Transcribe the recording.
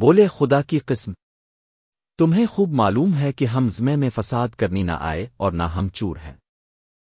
بولے خدا کی قسم۔ تمہیں خوب معلوم ہے کہ ہم زمے میں فساد کرنی نہ آئے اور نہ ہم چور ہیں۔